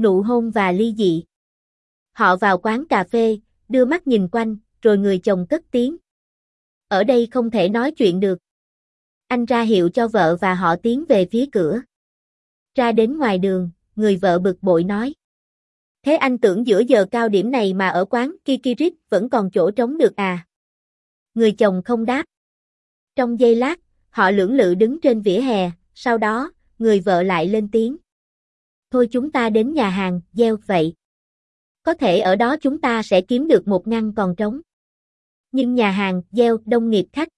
Nụ hôn và ly dị. Họ vào quán cà phê, đưa mắt nhìn quanh, rồi người chồng cất tiếng. Ở đây không thể nói chuyện được. Anh ra hiệu cho vợ và họ tiến về phía cửa. Ra đến ngoài đường, người vợ bực bội nói. Thế anh tưởng giữa giờ cao điểm này mà ở quán Kikirit vẫn còn chỗ trống được à? Người chồng không đáp. Trong giây lát, họ lưỡng lự đứng trên vỉa hè, sau đó, người vợ lại lên tiếng. Thôi chúng ta đến nhà hàng, gieo vậy. Có thể ở đó chúng ta sẽ kiếm được một ngăn còn trống. Nhưng nhà hàng, gieo, đông nghiệp khách.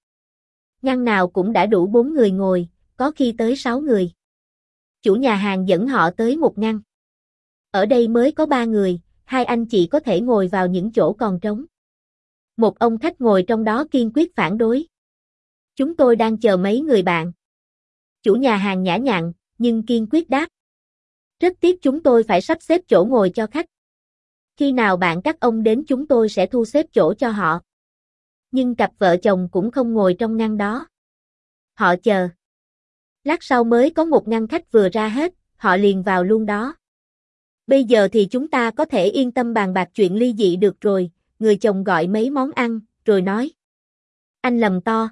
Ngăn nào cũng đã đủ bốn người ngồi, có khi tới sáu người. Chủ nhà hàng dẫn họ tới một ngăn. Ở đây mới có ba người, hai anh chị có thể ngồi vào những chỗ còn trống. Một ông khách ngồi trong đó kiên quyết phản đối. Chúng tôi đang chờ mấy người bạn. Chủ nhà hàng nhã nhặn, nhưng kiên quyết đáp. Rất tiếc chúng tôi phải sắp xếp chỗ ngồi cho khách. Khi nào bạn các ông đến chúng tôi sẽ thu xếp chỗ cho họ. Nhưng cặp vợ chồng cũng không ngồi trong ngăn đó. Họ chờ. Lát sau mới có một ngăn khách vừa ra hết, họ liền vào luôn đó. Bây giờ thì chúng ta có thể yên tâm bàn bạc chuyện ly dị được rồi, người chồng gọi mấy món ăn, rồi nói. Anh lầm to.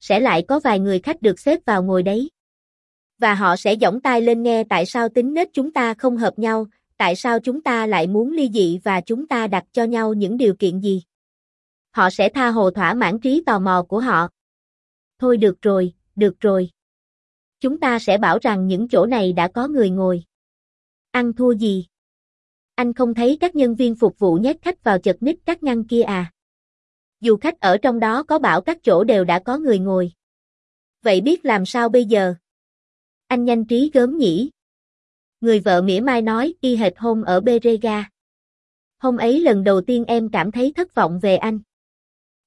Sẽ lại có vài người khách được xếp vào ngồi đấy. Và họ sẽ giỏng tai lên nghe tại sao tính nết chúng ta không hợp nhau, tại sao chúng ta lại muốn ly dị và chúng ta đặt cho nhau những điều kiện gì. Họ sẽ tha hồ thỏa mãn trí tò mò của họ. Thôi được rồi, được rồi. Chúng ta sẽ bảo rằng những chỗ này đã có người ngồi. Ăn thua gì? Anh không thấy các nhân viên phục vụ nhét khách vào chật ních các ngăn kia à? Dù khách ở trong đó có bảo các chỗ đều đã có người ngồi. Vậy biết làm sao bây giờ? Anh nhanh trí gớm nhỉ? Người vợ mỉa mai nói y hệt hôm ở Berega. Hôm ấy lần đầu tiên em cảm thấy thất vọng về anh.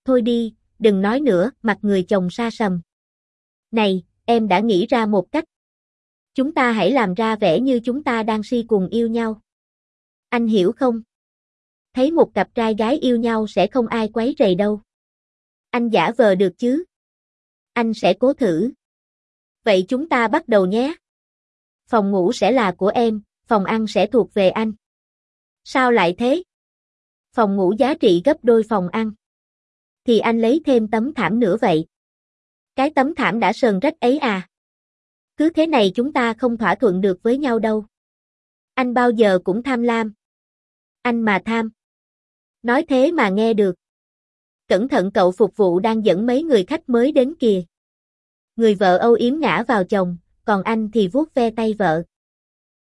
Thôi đi, đừng nói nữa, mặt người chồng xa sầm. Này, em đã nghĩ ra một cách. Chúng ta hãy làm ra vẻ như chúng ta đang si cùng yêu nhau. Anh hiểu không? Thấy một cặp trai gái yêu nhau sẽ không ai quấy rầy đâu. Anh giả vờ được chứ? Anh sẽ cố thử. Vậy chúng ta bắt đầu nhé. Phòng ngủ sẽ là của em, phòng ăn sẽ thuộc về anh. Sao lại thế? Phòng ngủ giá trị gấp đôi phòng ăn. Thì anh lấy thêm tấm thảm nữa vậy. Cái tấm thảm đã sờn rách ấy à? Cứ thế này chúng ta không thỏa thuận được với nhau đâu. Anh bao giờ cũng tham lam. Anh mà tham. Nói thế mà nghe được. Cẩn thận cậu phục vụ đang dẫn mấy người khách mới đến kìa. Người vợ âu yếm ngã vào chồng, còn anh thì vuốt ve tay vợ.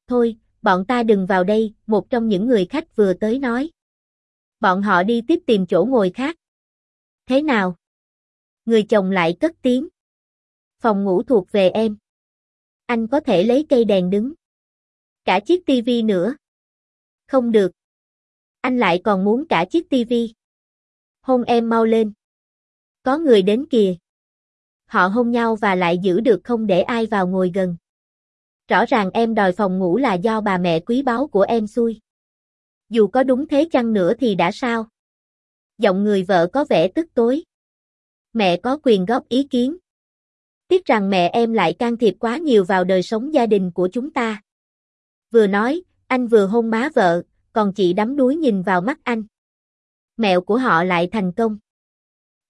Thôi, bọn ta đừng vào đây, một trong những người khách vừa tới nói. Bọn họ đi tiếp tìm chỗ ngồi khác. Thế nào? Người chồng lại cất tiếng. Phòng ngủ thuộc về em. Anh có thể lấy cây đèn đứng. Cả chiếc tivi nữa. Không được. Anh lại còn muốn cả chiếc tivi. Hôn em mau lên. Có người đến kìa. Họ hôn nhau và lại giữ được không để ai vào ngồi gần. Rõ ràng em đòi phòng ngủ là do bà mẹ quý báu của em xui. Dù có đúng thế chăng nữa thì đã sao? Giọng người vợ có vẻ tức tối. Mẹ có quyền góp ý kiến. Tiếc rằng mẹ em lại can thiệp quá nhiều vào đời sống gia đình của chúng ta. Vừa nói, anh vừa hôn má vợ, còn chị đắm đuối nhìn vào mắt anh. Mẹo của họ lại thành công.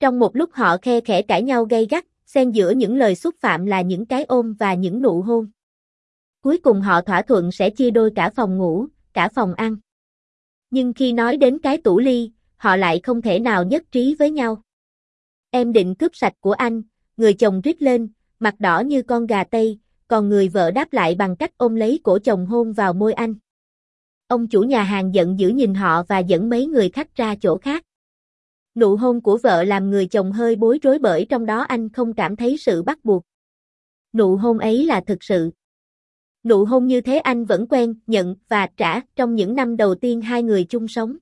Trong một lúc họ khe khẽ cãi nhau gay gắt, xen giữa những lời xúc phạm là những cái ôm và những nụ hôn. Cuối cùng họ thỏa thuận sẽ chia đôi cả phòng ngủ, cả phòng ăn. Nhưng khi nói đến cái tủ ly, họ lại không thể nào nhất trí với nhau. Em định cướp sạch của anh, người chồng rít lên, mặt đỏ như con gà tây, còn người vợ đáp lại bằng cách ôm lấy cổ chồng hôn vào môi anh. Ông chủ nhà hàng giận dữ nhìn họ và dẫn mấy người khách ra chỗ khác. Nụ hôn của vợ làm người chồng hơi bối rối bởi trong đó anh không cảm thấy sự bắt buộc. Nụ hôn ấy là thực sự. Nụ hôn như thế anh vẫn quen, nhận và trả trong những năm đầu tiên hai người chung sống.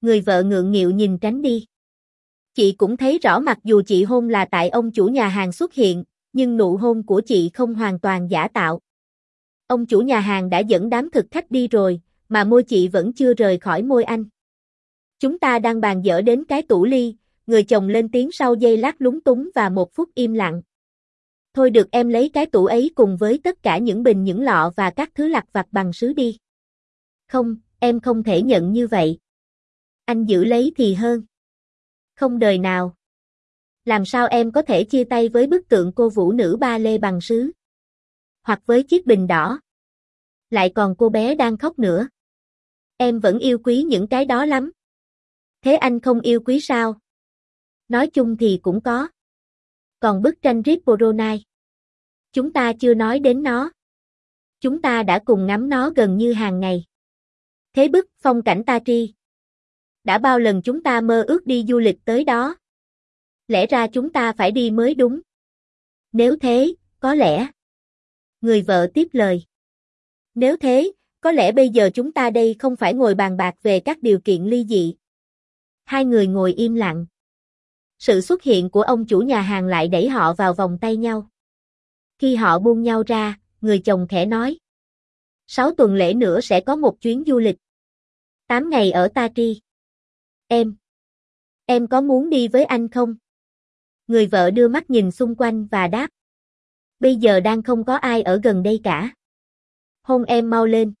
Người vợ ngượng nghịu nhìn tránh đi. Chị cũng thấy rõ mặc dù chị hôn là tại ông chủ nhà hàng xuất hiện, nhưng nụ hôn của chị không hoàn toàn giả tạo. Ông chủ nhà hàng đã dẫn đám thực khách đi rồi, mà môi chị vẫn chưa rời khỏi môi anh. Chúng ta đang bàn dở đến cái tủ ly, người chồng lên tiếng sau giây lát lúng túng và một phút im lặng. Thôi được em lấy cái tủ ấy cùng với tất cả những bình những lọ và các thứ lặt vặt bằng sứ đi. Không, em không thể nhận như vậy. Anh giữ lấy thì hơn. Không đời nào. Làm sao em có thể chia tay với bức tượng cô vũ nữ ba lê bằng sứ? Hoặc với chiếc bình đỏ? Lại còn cô bé đang khóc nữa. Em vẫn yêu quý những cái đó lắm. Thế anh không yêu quý sao? Nói chung thì cũng có. Còn bức tranh Ripporonai? Chúng ta chưa nói đến nó. Chúng ta đã cùng ngắm nó gần như hàng ngày. Thế bức phong cảnh ta tri. Đã bao lần chúng ta mơ ước đi du lịch tới đó. Lẽ ra chúng ta phải đi mới đúng. Nếu thế, có lẽ. Người vợ tiếp lời. Nếu thế, có lẽ bây giờ chúng ta đây không phải ngồi bàn bạc về các điều kiện ly dị. Hai người ngồi im lặng. Sự xuất hiện của ông chủ nhà hàng lại đẩy họ vào vòng tay nhau. Khi họ buông nhau ra, người chồng khẽ nói. Sáu tuần lễ nữa sẽ có một chuyến du lịch. Tám ngày ở Ta Tri. Em. Em có muốn đi với anh không? Người vợ đưa mắt nhìn xung quanh và đáp. Bây giờ đang không có ai ở gần đây cả. Hôn em mau lên.